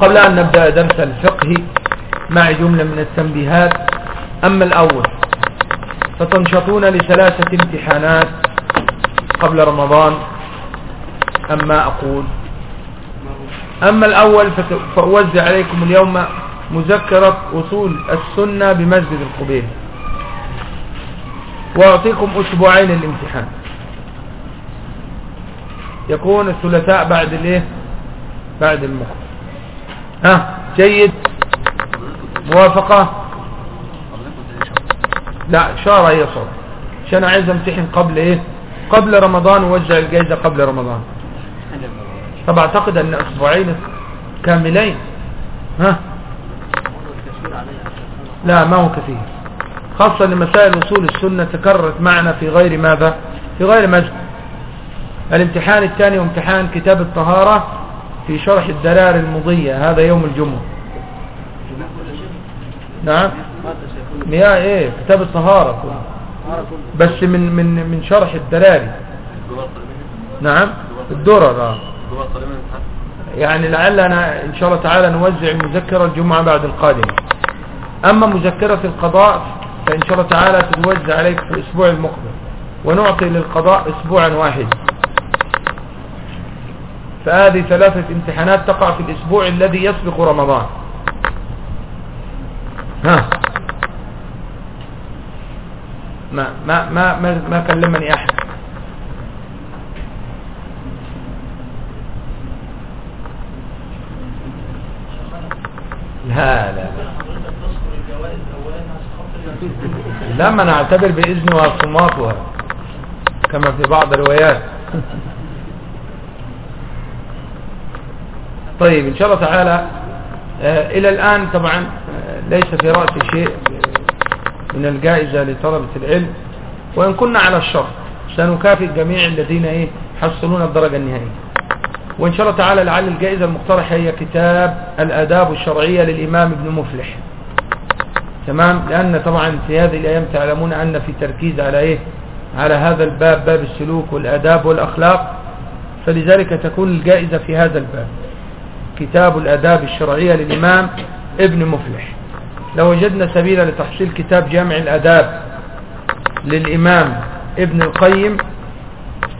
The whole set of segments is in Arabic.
قبل أن نبدأ درس الفقه مع جملة من التنبيهات أما الأول فتنشطون لثلاثة امتحانات قبل رمضان. أما أقول أما الأول فأوزع عليكم اليوم مذكرة وصول السنة بمسجد القبيل وأعطيكم أسبوعين الامتحان يكون الثلاثاء بعد الإيه؟ بعد المخ ها جيد. موافقة؟ لا شارة هي صوت. عشان عايز امتحن قبل إيه؟ قبل رمضان ووزع الجائزة قبل رمضان. طب أعتقد أن أسبوعين كاملين. ها؟ لا ما هو كثير. خاصة لمسائل وصول السنة تكررت معنا في غير ماذا؟ في غير مسجد الامتحان الثاني وامتحان كتاب الطهارة. في شرح الدلال المضية هذا يوم الجمعة. نعم. مياه إيه؟ كتاب الطهارة بس من من من شرح الدلال نعم. الدرر. آه يعني لعلنا إن شاء الله تعالى نوزع المذكرة الجمعة بعد القادمة. أما مذكرة القضاء فإن شاء الله تعالى تتوزع عليك في الأسبوع المقبل. ونعطي للقضاء اسبوعا واحد فهذه ثلاثة امتحانات تقع في الأسبوع الذي يسبق رمضان. ها. ما ما ما ما, ما كلمني أحد. لا لا. لما نعتبر بإذن وصماتها كما في بعض الروايات. طيب إن شاء الله تعالى آه، إلى الآن طبعا آه، ليس في رأس شيء من الجائزة لطلبة العلم. وإن كنا على الشرط سنكافئ جميع الذين إيه حصلون الدرجة النهائية. وإن شاء الله تعالى لعل الجائزة المقترحة هي كتاب الآداب الشرعية للإمام ابن مفلح. تمام؟ لأن طبعا في هذه الأيام تعلمون أن في تركيز على إيه على هذا الباب باب السلوك والآداب والأخلاق. فلذلك تكون الجائزة في هذا الباب. كتاب الأداب الشرعية للإمام ابن مفلح. لو وجدنا سبيلا لتحصيل كتاب جامع الأداب للإمام ابن القيم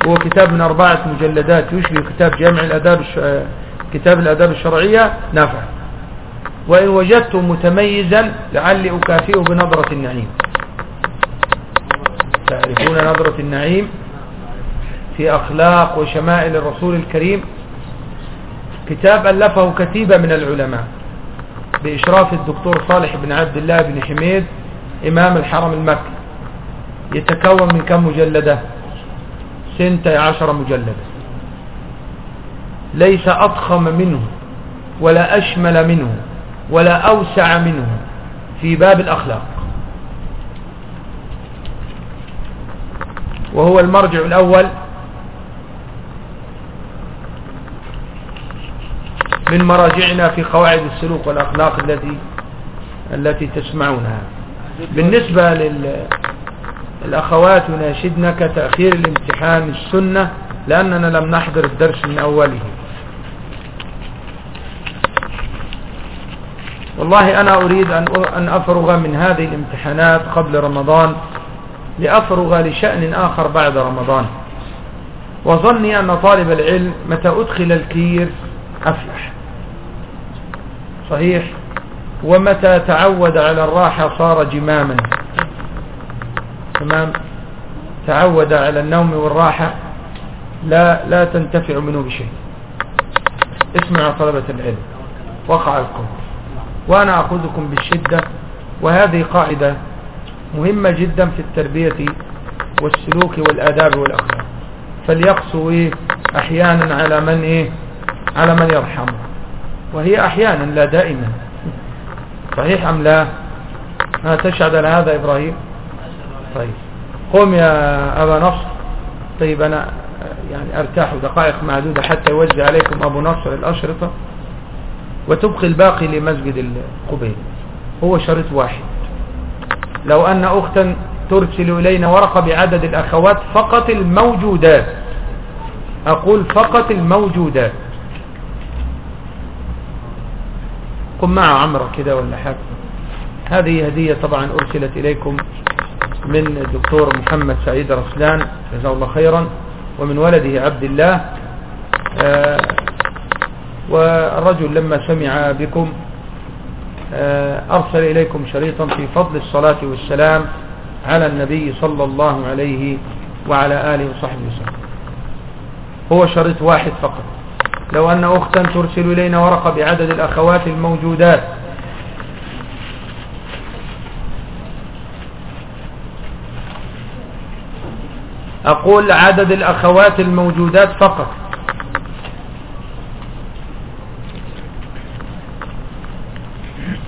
هو كتاب من أربعة مجلدات يشبه كتاب جامع الأداب. كتاب الأداب الشرعية نافع. وإن وجدته متميزا لعلي أكافئه بنظرة النعيم. تعرفون نظرة النعيم؟ في أخلاق وشمائل الرسول الكريم كتاب ألفه كتيبة من العلماء بإشراف الدكتور صالح بن عبد الله بن حميد إمام الحرم المكي. يتكون من كم مجلدة؟ سنتي عشر مجلدا ليس أضخم منه ولا أشمل منه ولا أوسع منه في باب الأخلاق. وهو المرجع الأول من مراجعنا في قواعد السلوك والأخلاق التي التي تسمعونها. بالنسبة لل الأخوات يناشدنا كتأخير الامتحان السنة لأننا لم نحضر الدرس من أوله. والله أنا أريد أن أفرغ من هذه الامتحانات قبل رمضان لأفرغ لشأن آخر بعد رمضان. وظني أن طالب العلم متى أدخل الكير أفلح. صحيح ومتى تعود على الراحة صار جماما. تمام؟ تعود على النوم والراحة لا لا تنتفع منه بشيء. اسمعوا طلبة العلم وقع القول وأنا أخذكم بالشدة وهذه قاعدة مهمة جدا في التربية والسلوك والآداب والأخلاق. فليقسوا إيه؟ أحيانا على من إيه؟ على من يرحمه. وهي أحيانا لا دائما. صحيح أم لا؟ ما تشهد على هذا إبراهيم؟ طيب. قم يا أبا نصر. طيب أنا يعني أرتاح دقائق معدودة حتى يوزع عليكم أبو نصر الأشرطة. وتبقي الباقي لمسجد القبيل. هو شريط واحد. لو أن أختا ترسل إلينا ورقة بعدد الأخوات فقط الموجودات. أقول فقط الموجودات. قم معه عمرة كده ولا حاجة. هذه هدية طبعا أرسلت إليكم من الدكتور محمد سعيد رسلان جزاه الله خيرا ومن ولده عبد الله. آه، والرجل لما سمع بكم آه، أرسل إليكم شريطا في فضل الصلاة والسلام على النبي صلى الله عليه وعلى آله وصحبه وسلم. هو شريط واحد فقط. لو أن أختا ترسل إلينا ورقة بعدد الأخوات الموجودات. أقول عدد الأخوات الموجودات فقط.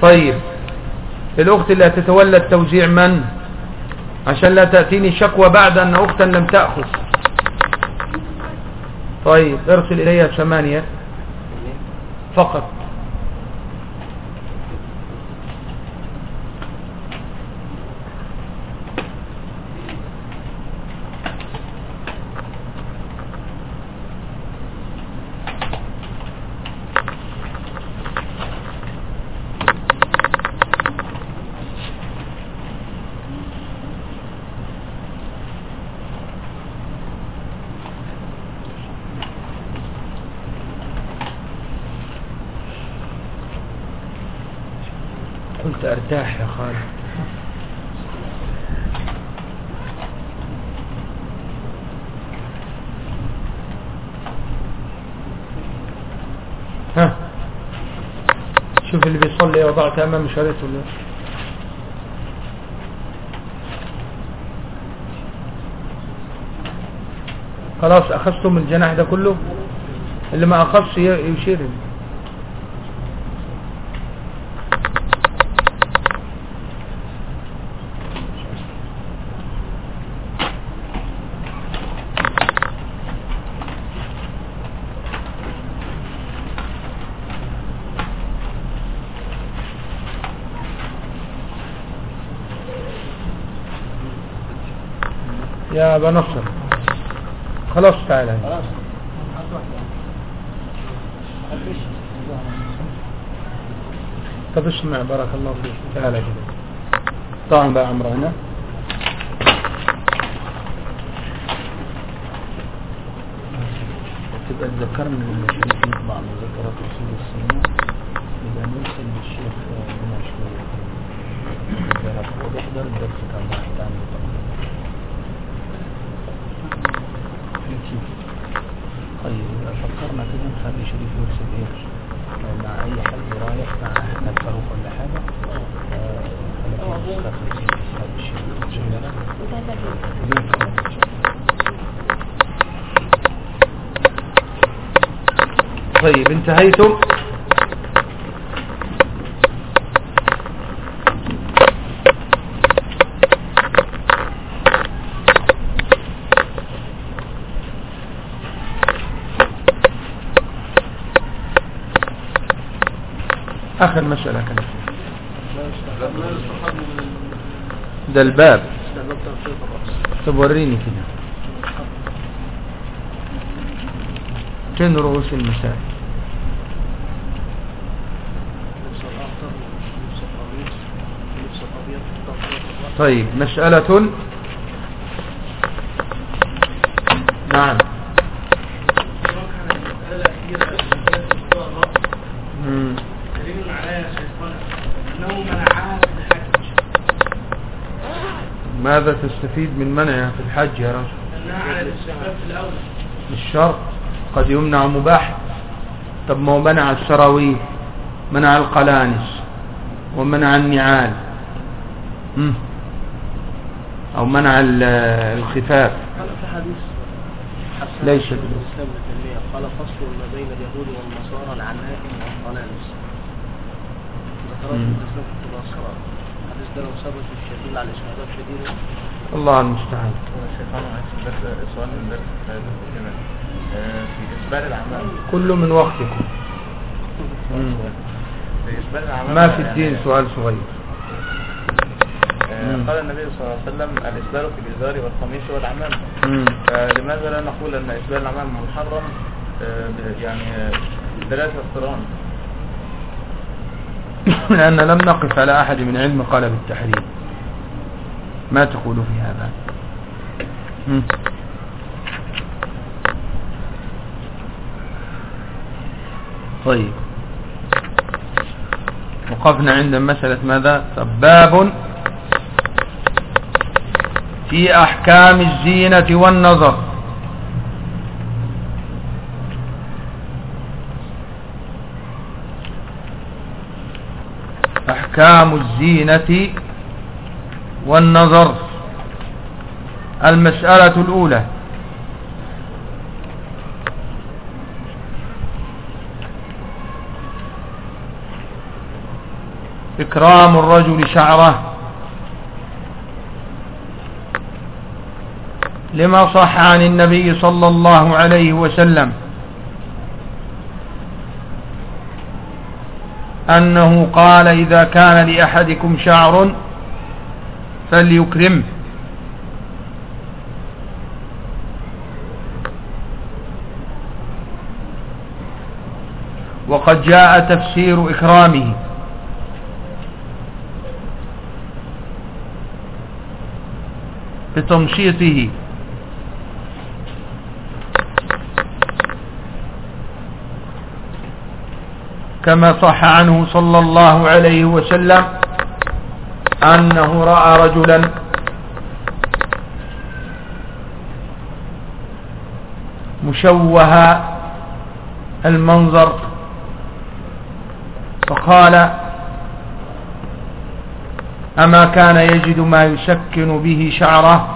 طيب الأخت اللي هتتولى التوزيع من؟ عشان لا تأتيني شكوى بعد أن أختا لم تأخذ. طيب ارسل إليها ثمانية فقط. قلت أرتاح يا خالد. ها. شوف اللي بيصلي وضعت امام شريط ولا؟ خلاص أخذتم الجناح ده كله؟ اللي ما أخذش يشير. يا ابا نصر. خلاص تعالى طب اسمع بارك الله فيك. تعالى كده. طعم بقى عمرو هنا تبقى تذكرني لما شريك نطبع مذكرات اصول السنة يبقى نرسل للشيخ هنا شوية. بيحضر الدرس بتاع الواحد عنده طيب يبقى فكرنا كده نخلي شريف يرسل إيه؟ مع أي حد رايح مع احمد فاروق ولا حاجة. آه، خلي آخر مسألة كانت ده الباب. طب وريني كده. فين رؤوس المسائل طيب مسألة نعم مم. دليل على يا شيخنا انه منعها في الحج ماذا تستفيد من منعها في الحج يا رجل الأول الشرط قد يمنع مباح. طب ما هو منع السراويل منع القلانس ومنع النعال. مم. أو منع ال- الخفاف. ليس قال فصل ما بين اليهود والنصارى العنائم والقلانس. ذكرت ده لو ثبت الشديد على الاستحباب شديد الله المستعان. شيخنا معلش بس سؤال من درس آه، في إسبال الأعمال. كله من وقتكم. في إسبال الأعمال ما في يعني- الدين سؤال صغير. آه،. قال النبي صلى الله عليه وسلم الإسبال في الإزار والقميص والعمام. فلماذا لا نقول أن إسبال الأعمال محرم؟ آه، يعني آه، دلالة اقتران. لأن لم نقف على أحد من علم قال بالتحريم ما تقول في هذا. طيب. وقفنا عند مسألة ماذا؟ باب في أحكام الزينة والنظر. أحكام الزينة والنظر. المسألة الأولى. إكرام الرجل شعره. لما صح عن النبي صلى الله عليه وسلم. أنه قال إذا كان لأحدكم شعر فليكرمه. وقد جاء تفسير إكرامه. بتمشيطه كما صح عنه صلى الله عليه وسلم أنه رأى رجلا مشوه المنظر فقال أما كان يجد ما يسكن به شعره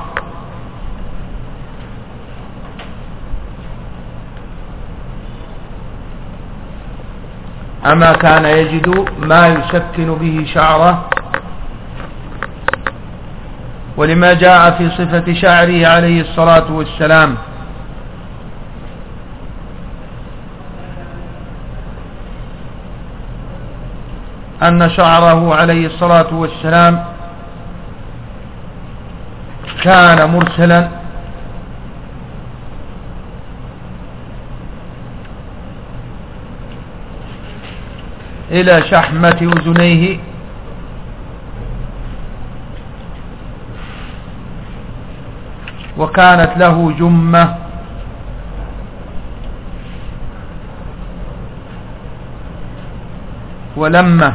أما كان يجد ما يسكن به شعره ولما جاء في صفة شعره عليه الصلاة والسلام. أن شعره عليه الصلاة والسلام كان مرسلا إلى شحمة أذنيه. وكانت له جمة. ولمة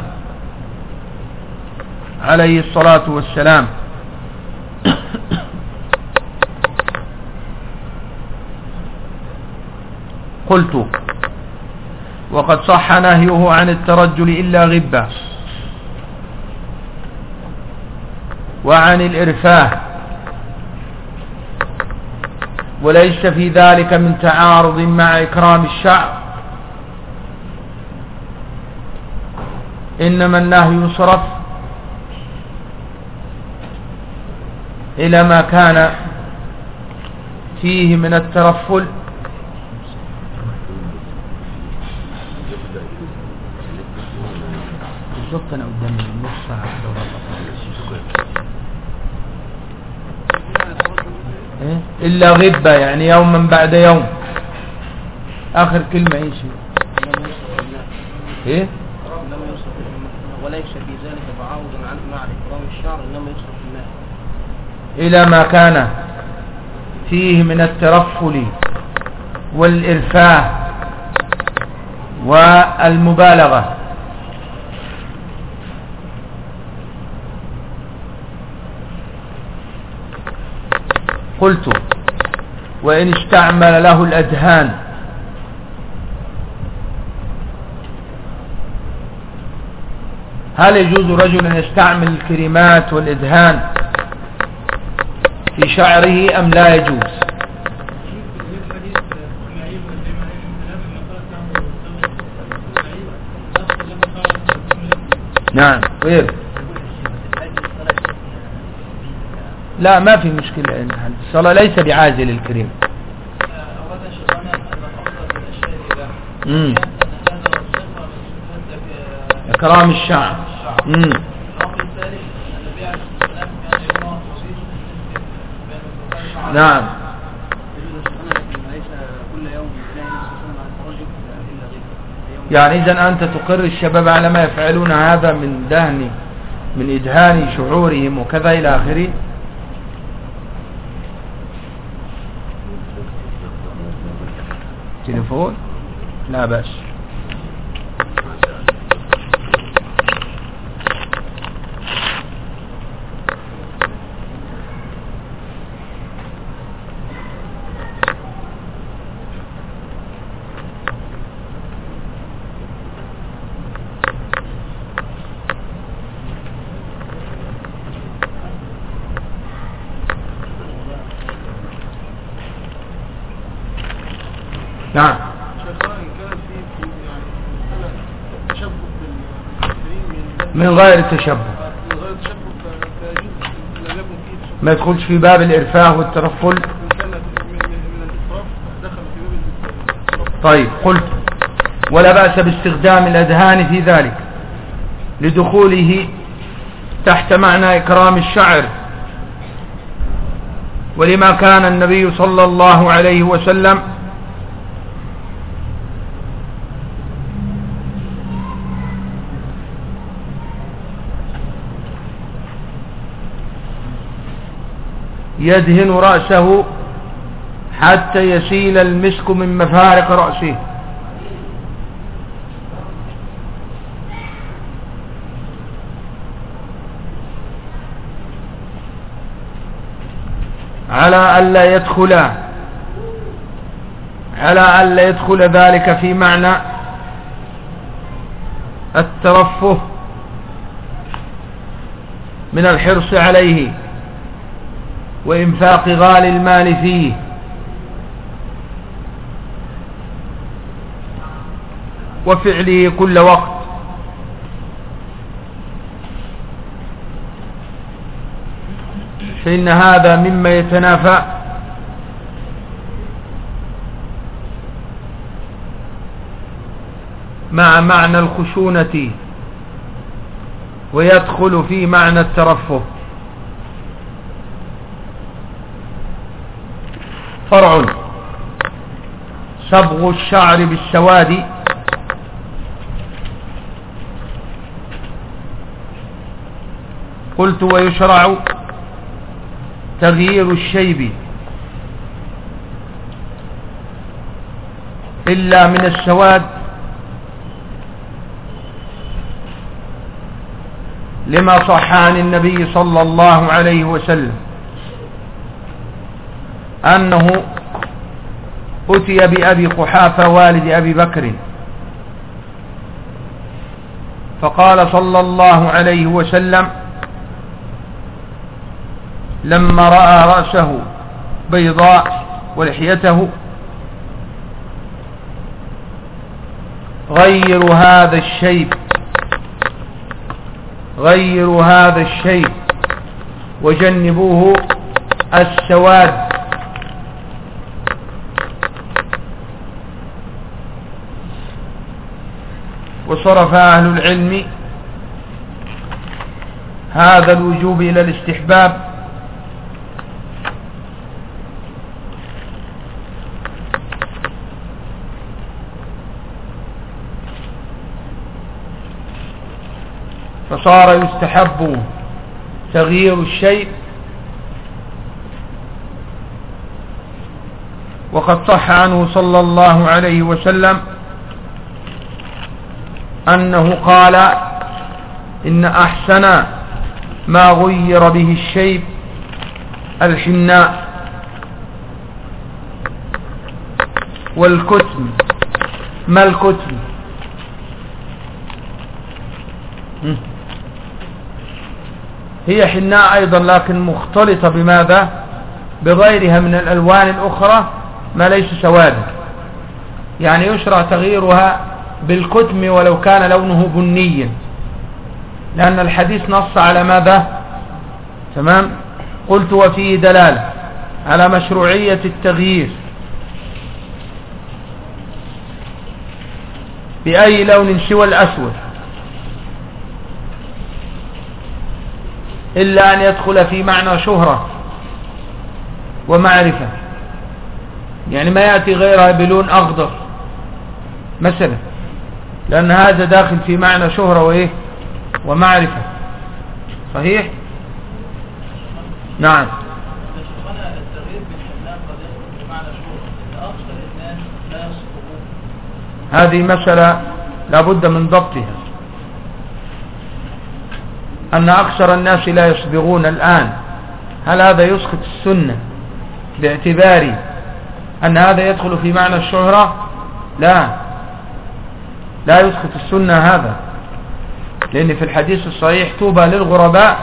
عليه الصلاة والسلام. قلت وقد صح نهيه عن الترجل إلا غبة. وعن الإرفاه. وليس في ذلك من تعارض مع إكرام الشعب إنما النهي يصرف إلى ما كان فيه من الترفل بالضبط أنا قدامي نص ساعة إيه؟ إلا غبة يعني يوما بعد يوم. آخر كلمة إيش إيه؟ إنما يصرف الماء وليس في ذلك مع إكرام الشعر إنما يصرف الماء. إلى ما كان فيه من الترفل والإرفاه والمبالغة. قلت وإن استعمل له الأدهان هل يجوز رجل أن يستعمل الكريمات والإدهان في شعره أم لا يجوز؟ نعم وير لا ما في مشكلة الصلاة ليس بعازل الكريم. مم. إكرام الشعر. مم. نعم. يعني إذا أنت تقر الشباب على ما يفعلون هذا من دهن من إدهان شعورهم وكذا إلى آخره؟ تليفون؟ لا بأس نعم شيخنا إن كان في يعني مسألة تشبه بالمسلمين من غير التشبه. ما يدخلش في باب الإرفاه والترفل. طيب قلت ولا بأس باستخدام الأذهان في ذلك لدخوله تحت معنى إكرام الشعر. ولما كان النبي صلى الله عليه وسلم يدهن رأسه حتى يسيل المسك من مفارق رأسه. على ألا يدخل على ألا يدخل ذلك في معنى الترفه من الحرص عليه. وإنفاق غالي المال فيه. وفعله كل وقت. فإن هذا مما يتنافى. مع معنى الخشونة. ويدخل في معنى الترفه. فرع. صبغ الشعر بالسواد. قلت ويشرع تغيير الشيب. إلا من السواد. لما صح عن النبي صلى الله عليه وسلم. أنه أتي بأبي قحافة والد أبي بكر. فقال صلى الله عليه وسلم لما رأى رأسه بيضاء ولحيته غيروا هذا الشيب غيروا هذا الشيب وجنبوه السواد. وصرف أهل العلم هذا الوجوب إلى الاستحباب. فصار يستحب تغيير الشيء وقد صح عنه صلى الله عليه وسلم أنه قال إن أحسن ما غير به الشيب الحناء والكتم. ما الكتم؟ هي حناء أيضا لكن مختلطة بماذا؟ بغيرها من الألوان الأخرى ما ليس سوادا يعني يشرع تغييرها بالكتم ولو كان لونه بنيا. لأن الحديث نص على ماذا؟ تمام؟ قلت وفيه دلالة على مشروعية التغيير. بأي لون سوى الأسود؟ إلا أن يدخل في معنى شهرة ومعرفة. يعني ما يأتي غيرها بلون أخضر مثلا. لأن هذا داخل في معنى شهرة وإيه؟ ومعرفة. صحيح؟ نعم. هذه مسألة لابد من ضبطها. أن أكثر الناس لا يصبغون الآن. هل هذا يسقط السنة باعتبار أن هذا يدخل في معنى الشهرة؟ لا. لا يسقط السنة هذا. لأن في الحديث الصحيح توبى للغرباء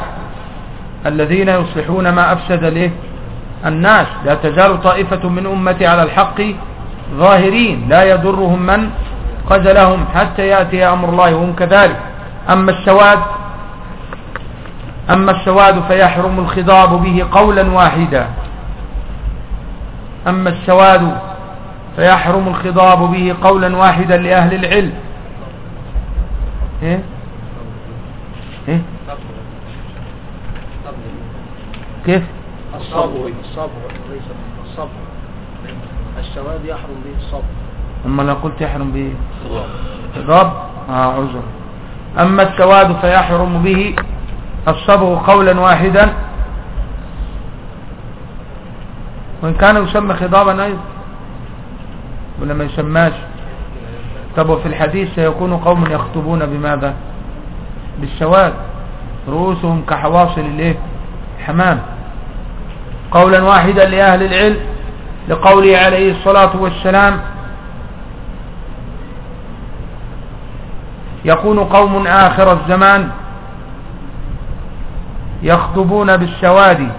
الذين يصلحون ما أفسد له الناس. لا تزال طائفة من أمتي على الحق ظاهرين. لا يضرهم من قتلهم حتى يأتي أمر الله وهم كذلك. أما السواد أما السواد فيحرم الخضاب به قولا واحدا. أما السواد فيحرم الخضاب به قولا واحدا لأهل العلم. إيه؟ إيه؟ كيف؟ الصبر الصبر ليس الصبر. السواد يحرم به الصبر. أما لو قلت يحرم به خضاب آه عذر. أما السواد فيحرم به الصبغ قولا واحدا. وإن كان يسمى خضابا أيضا. ولا ما يسماش. طب وفي الحديث سيكون قوم يخطبون بماذا؟ بالسواد رؤوسهم كحواصل الإيه؟ الحمام. قولا واحدا لأهل العلم لقوله عليه الصلاة والسلام يكون قوم آخر الزمان يخطبون بالسواد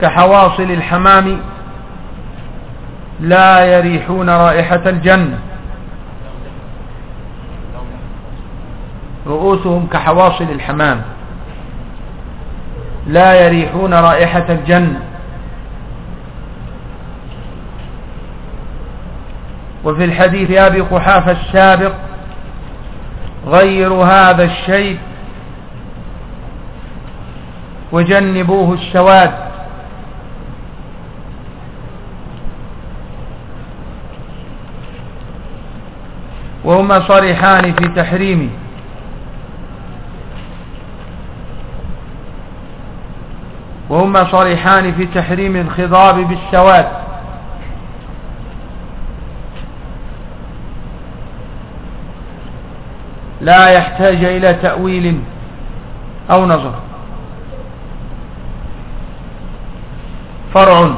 كحواصل الحمام لا يريحون رائحة الجنة. رؤوسهم كحواصل الحمام. لا يريحون رائحة الجنة. وفي الحديث أبي قحافة السابق غيروا هذا الشيء وجنبوه السواد. وهما صريحان في تحريمه. وهما صريحان في تحريم الخضاب بالسواد. لا يحتاج إلى تأويل أو نظر. فرع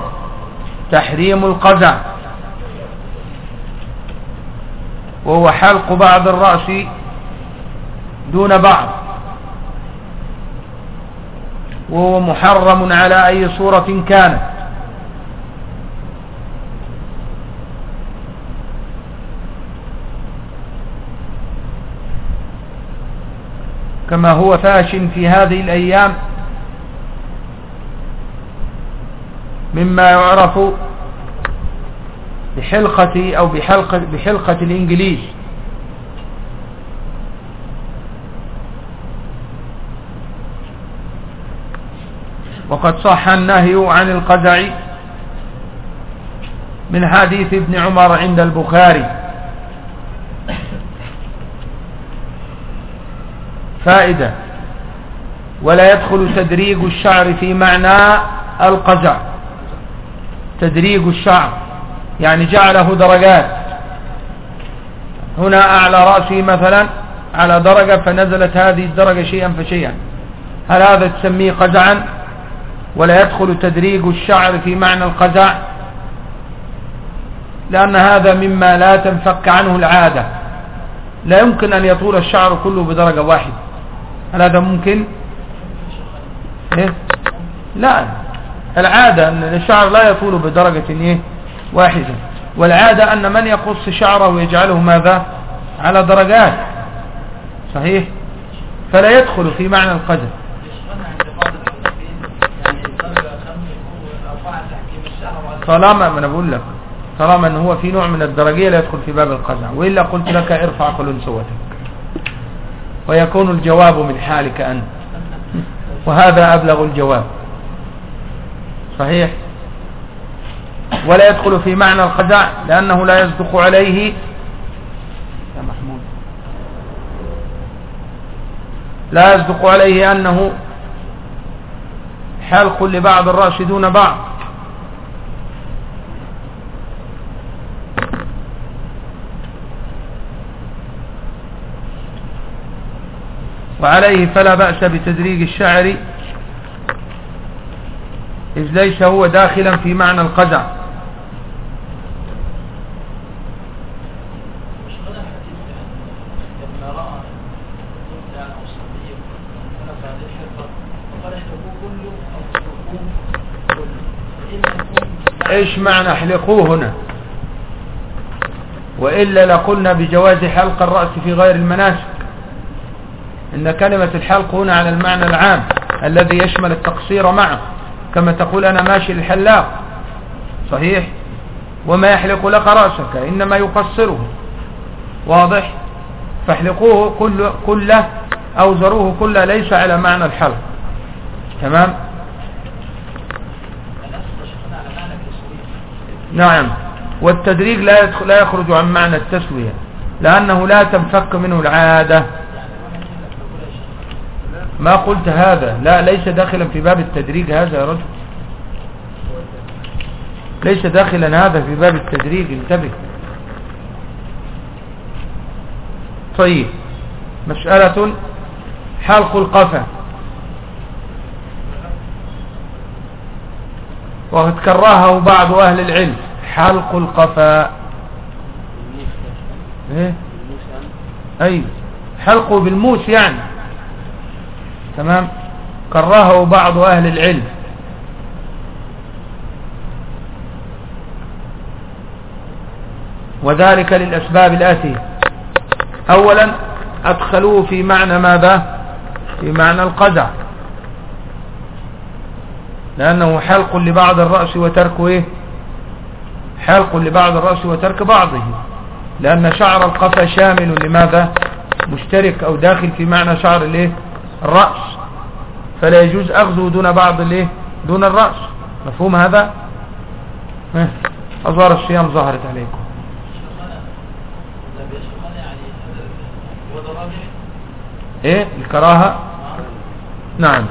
تحريم القزع. وهو حلق بعض الرأس دون بعض. وهو محرم على أي صورة كانت. كما هو فاش في هذه الأيام مما يعرف بحلقة أو بحلقة, بحلقة الإنجليز. وقد صح النهي عن القزع من حديث ابن عمر عند البخاري. فائدة ولا يدخل تدريج الشعر في معنى القزع. تدريج الشعر. يعني جعله درجات. هنا أعلى رأسي مثلا على درجة فنزلت هذه الدرجة شيئا فشيئا. هل هذا تسميه قزعا؟ ولا يدخل تدريج الشعر في معنى القزع؟ لأن هذا مما لا تنفك عنه العادة. لا يمكن أن يطول الشعر كله بدرجة واحدة. هل هذا ممكن؟ إيه؟ لا. العادة أن الشعر لا يطول بدرجة إيه؟ واحدة. والعادة أن من يقص شعره ويجعله ماذا؟ على درجات. صحيح؟ فلا يدخل في معنى القدر. طالما ما أنا بقول لك. طالما إن هو في نوع من الدرجية لا يدخل في باب القزع وإلا قلت لك ارفع قلنسوتك ويكون الجواب من حالك أنت. وهذا أبلغ الجواب. صحيح؟ ولا يدخل في معنى الخزع لأنه لا يصدق عليه. محمود لا يصدق عليه أنه حلق لبعض الرأس دون بعض. وعليه فلا بأس بتدريج الشعر إذ ليس هو داخلا في معنى القزع. إيش معنى احلقوه هنا. وإلا لقلنا بجواز حلق الرأس في غير المناسك. إن كلمة الحلق هنا على المعنى العام الذي يشمل التقصير معه. كما تقول أنا ماشي للحلاق. صحيح؟ وما يحلق لك رأسك إنما يقصره. واضح؟ فاحلقوه كل كله أو زروه كله ليس على معنى الحلق. تمام؟ نعم. والتدريج لا يدخل لا يخرج عن معنى التسوية لأنه لا تنفك منه العادة. ما قلت هذا؟ لا ليس داخلا في باب التدريج هذا يا رجل. ليس داخلا هذا في باب التدريج انتبه. طيب. مسألة حلق القفا. وقد كرهه بعض أهل العلم. حلق القفا إيه؟ أي حلقه بالموس يعني. تمام؟ كرهه بعض أهل العلم. وذلك للأسباب الآتية. أولا أدخلوه في معنى ماذا؟ في معنى القزع. لأنه حلق لبعض الرأس وترك إيه؟ حلق لبعض الرأس وترك بعضه. لأن شعر القفا شامل لماذا؟ مشترك أو داخل في معنى شعر الإيه؟ الرأس. فلا يجوز أخذه دون بعض الإيه؟ دون الرأس. مفهوم هذا؟ أظهر الصيام ظهرت عليكم. إيه؟ الكراهة؟ نعم.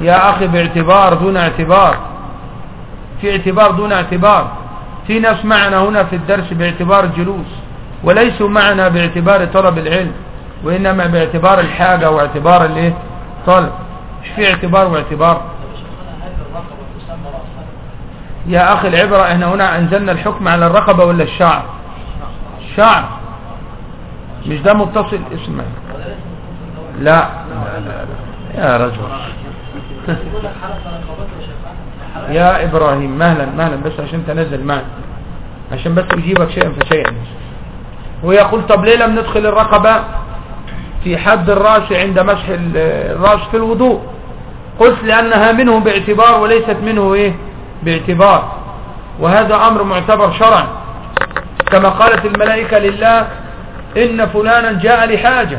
يا أخي باعتبار دون اعتبار. في اعتبار دون اعتبار. في ناس معنا هنا في الدرس باعتبار الجلوس. وليسوا معنا باعتبار طلب العلم وإنما باعتبار الحاجة واعتبار الإيه؟ طلب. مش في اعتبار واعتبار. يا أخي العبرة إحنا هنا أنزلنا الحكم على الرقبة ولا الشعر؟ الشعر. مش ده متصل؟ اسمه لا. يا رجل. يا إبراهيم مهلا مهلا بس عشان تنزل معي. عشان بس أجيبك شيئا فشيئا. ويقول طب ليه لم ندخل الرقبة في حد الرأس عند مسح الرأس في الوضوء؟ قلت لأنها منه باعتبار وليست منه إيه؟ باعتبار. وهذا أمر معتبر شرعا. كما قالت الملائكة لله إن فلانا جاء لحاجة.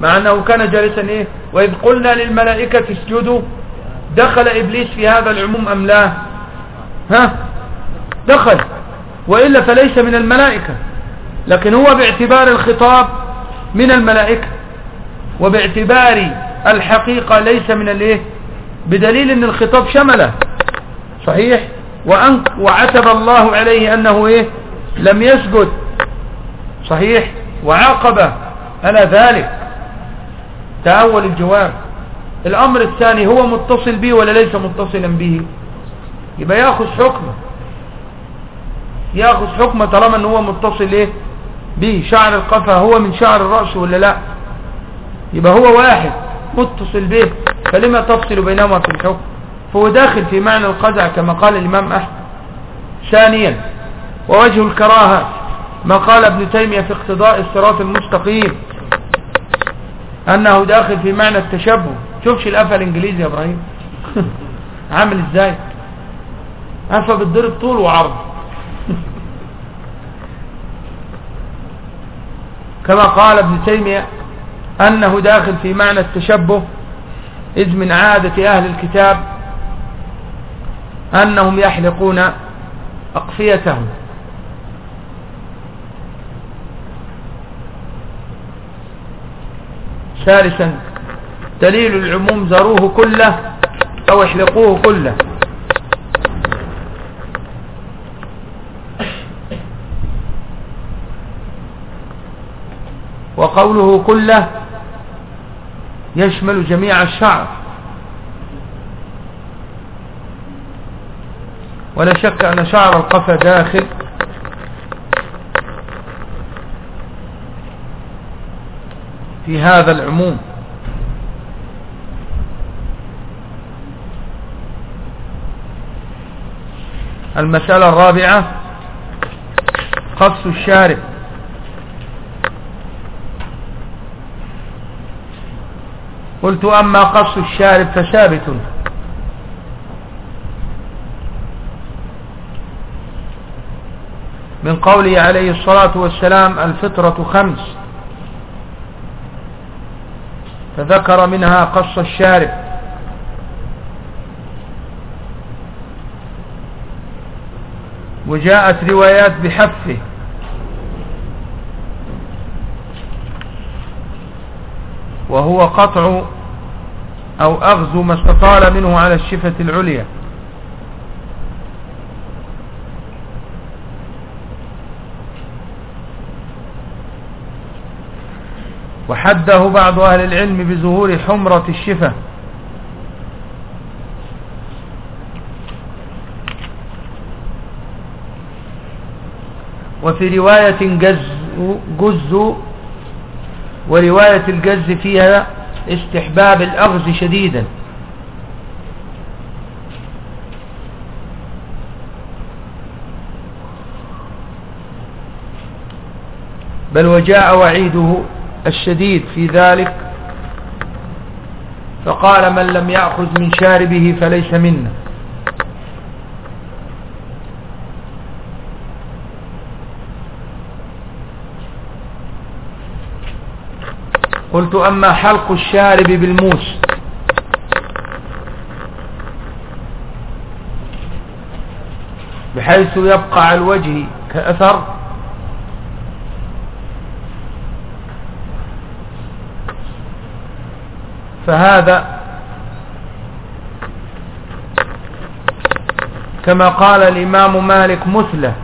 مع أنه كان جالسا إيه؟ وإذ قلنا للملائكة اسجدوا. دخل إبليس في هذا العموم أم لا؟ ها؟ دخل. وإلا فليس من الملائكة. لكن هو باعتبار الخطاب من الملائكة. وباعتبار الحقيقة ليس من الإيه؟ بدليل إن الخطاب شمله. صحيح؟ وأن وعتب الله عليه أنه إيه؟ لم يسجد. صحيح؟ وعاقبه على ذلك. تأول الجواب. الأمر الثاني هو متصل به ولا ليس متصلا به؟ يبقى يأخذ حكمه. يأخذ حكمه طالما ان هو متصل إيه؟ به. شعر القفا هو من شعر الرأس ولا لا؟ يبقى هو واحد متصل به فلما تفصل بينهما في الحكم؟ فهو داخل في معنى القزع كما قال الإمام أحمد. ثانيا ووجه الكراهة ما قال ابن تيمية في اقتضاء الصراط المستقيم. أنه داخل في معنى التشبه. شوفش الأفة الإنجليزي يا إبراهيم. عامل إزاي؟ أفة بتضرب طول وعرض. كما قال ابن تيمية أنه داخل في معنى التشبه إذ من عادة أهل الكتاب أنهم يحلقون أقفيتهم. ثالثا دليل العموم ذروه كله أو احلقوه كله. وقوله كله يشمل جميع الشعر. ولا شك أن شعر القفا داخل. في هذا العموم. المسألة الرابعة قص الشارب قلت أما قص الشارب فثابت. من قوله عليه الصلاة والسلام الفطرة خمس. فذكر منها قص الشارب. وجاءت روايات بحفه. وهو قطع أو أغزو ما استطال منه على الشفة العليا. وحده بعض أهل العلم بظهور حمرة الشفة. وفي رواية جز, جز ورواية الجز فيها استحباب الأغز شديدا. بل وجاء وعيده الشديد في ذلك فقال من لم يأخذ من شاربه فليس منا قلت أما حلق الشارب بالموس بحيث يبقى على الوجه كأثر فهذا كما قال الإمام مالك مثله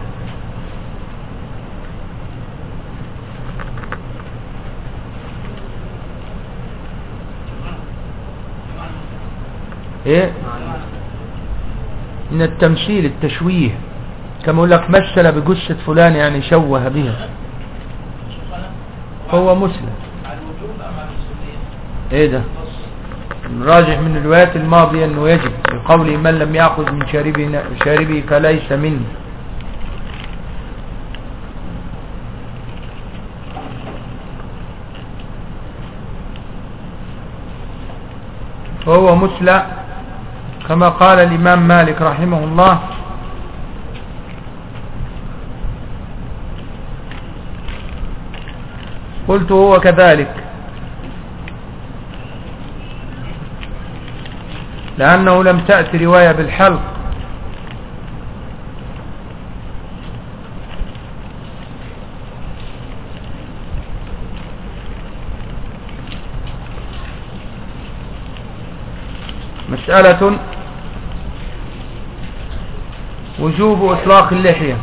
إيه؟ من التمثيل التشويه. كما يقول لك مثل بجثة فلان يعني شوه بها. هو مسلم. إيه ده؟ راجح من الروايات الماضية أنه يجب. بقول من لم يأخذ من شاربه, فليس منه. فهو مسلى كما قال الإمام مالك رحمه الله. قلت هو كذلك. لأنه لم تأتي رواية بالحلق. مسألة وجوب إطلاق اللحية.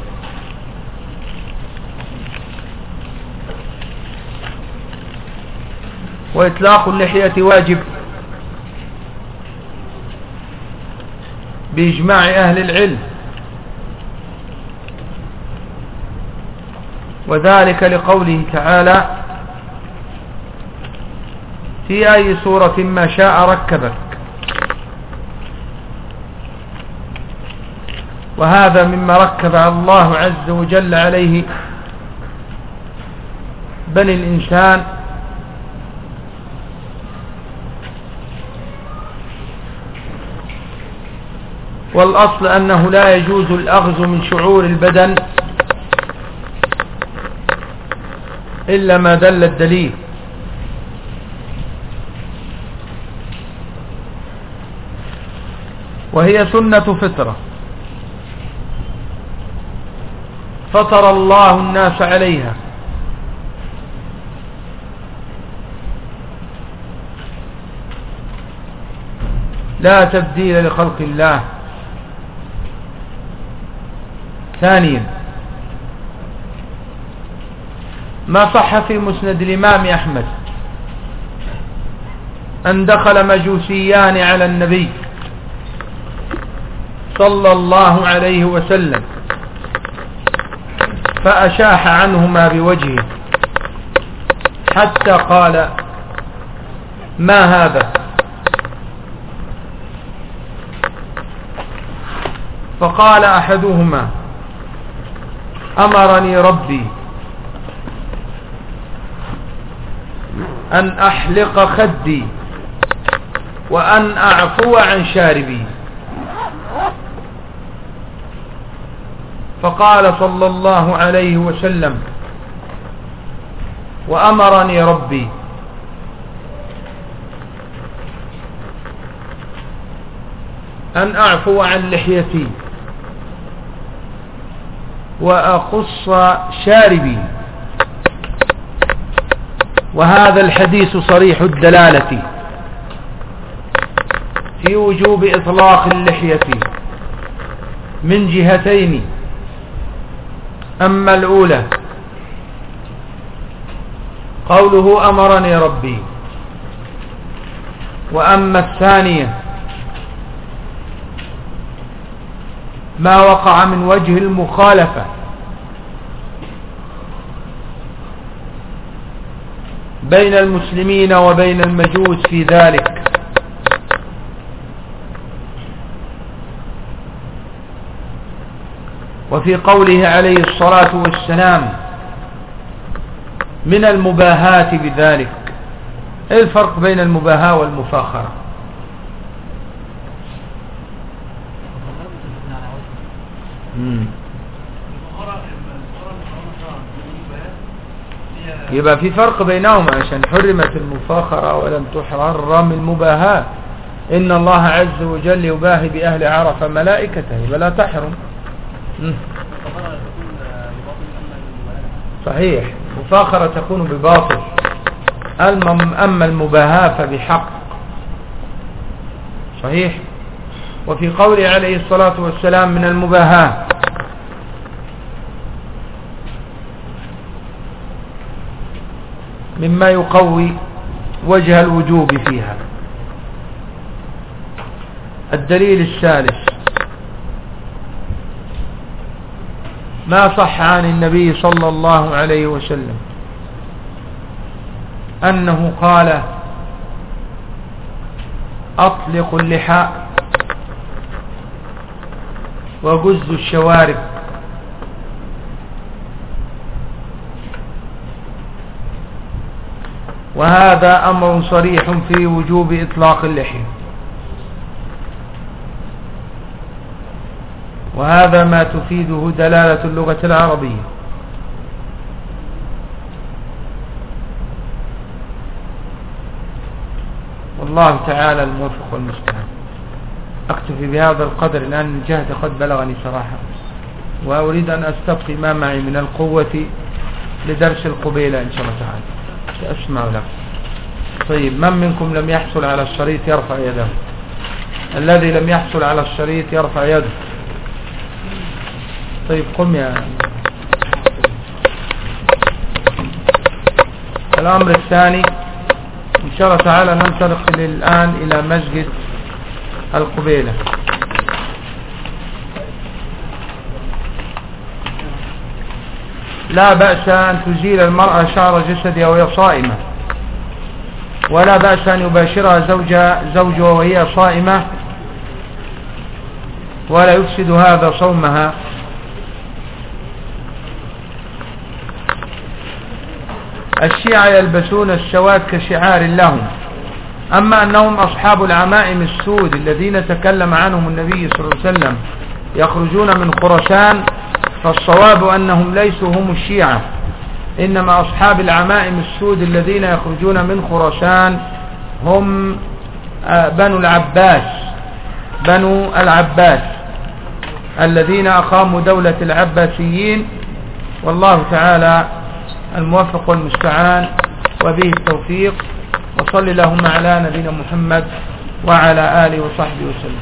وإطلاق اللحية واجب. بإجماع أهل العلم. وذلك لقوله تعالى في أي سورة ما شاء ركبك. وهذا مما ركب الله عز وجل عليه بني الإنسان والأصل أنه لا يجوز الأخذ من شعور البدن إلا ما دل الدليل. وهي سنة فطرة. فطر الله الناس عليها. لا تبديل لخلق الله. ثانيا. ما صح في مسند الإمام أحمد؟ أن دخل مجوسيان على النبي صلى الله عليه وسلم فأشاح عنهما بوجهه حتى قال ما هذا؟ فقال أحدهما أمرني ربي أن أحلق خدي وأن أعفو عن شاربي. فقال صلى الله عليه وسلم وأمرني ربي. أن أعفو عن لحيتي. وأقص شاربي وهذا الحديث صريح الدلالة في وجوب إطلاق اللحية من جهتين. أما الأولى قوله أمرني ربي. وأما الثانية ما وقع من وجه المخالفة. بين المسلمين وبين المجوس في ذلك. وفي قوله عليه الصلاة والسلام من المباهاة بذلك. إيه الفرق بين المباهاة والمفاخرة؟ يبقى في فرق بينهما عشان حرمت المفاخرة ولم تحرم المباهاة. إن الله عز وجل يباهي بأهل عرف ملائكته يبقى لا تحرم. صحيح. مفاخرة تكون بباطل. أما المباهاة فبحق. صحيح. وفي قوله عليه الصلاة والسلام من المباهاة مما يقوي وجه الوجوب فيها. الدليل الثالث ما صح عن النبي صلى الله عليه وسلم أنه قال أطلق اللحى وجز الشوارب. وهذا أمر صريح في وجوب إطلاق اللحية. وهذا ما تفيده دلالة اللغة العربية. والله تعالى الموفق والمستعان. أكتفي بهذا القدر لأن الجهد قد بلغني صراحة. وأريد أن أستبقي ما معي من القوة لدرس القبيلة إن شاء الله تعالى. سأسمع لك طيب من منكم لم يحصل على الشريط يرفع يده؟ الذي لم يحصل على الشريط يرفع يده. طيب قم يا الأمر الثاني إن شاء الله تعالى ننطلق الآن إلى مسجد القبيلة. لا بأس أن تزيل المرأة شعر جسدها وهي صائمة. ولا بأس أن يباشرها زوجها زوجها وهي صائمة. ولا يفسد هذا صومها. الشيعة يلبسون السواد كشعار لهم أما أنهم أصحاب العمائم السود الذين تكلم عنهم النبي صلى الله عليه وسلم يخرجون من خرسان فالصواب أنهم ليسوا هم الشيعة إنما أصحاب العمائم السود الذين يخرجون من خرسان هم آه، بنو العباس بنو العباس الذين أقاموا دولة العباسيين والله تعالى الموفق والمستعان وبه التوفيق وصل اللهم على نبينا محمد وعلى آله وصحبه وسلم.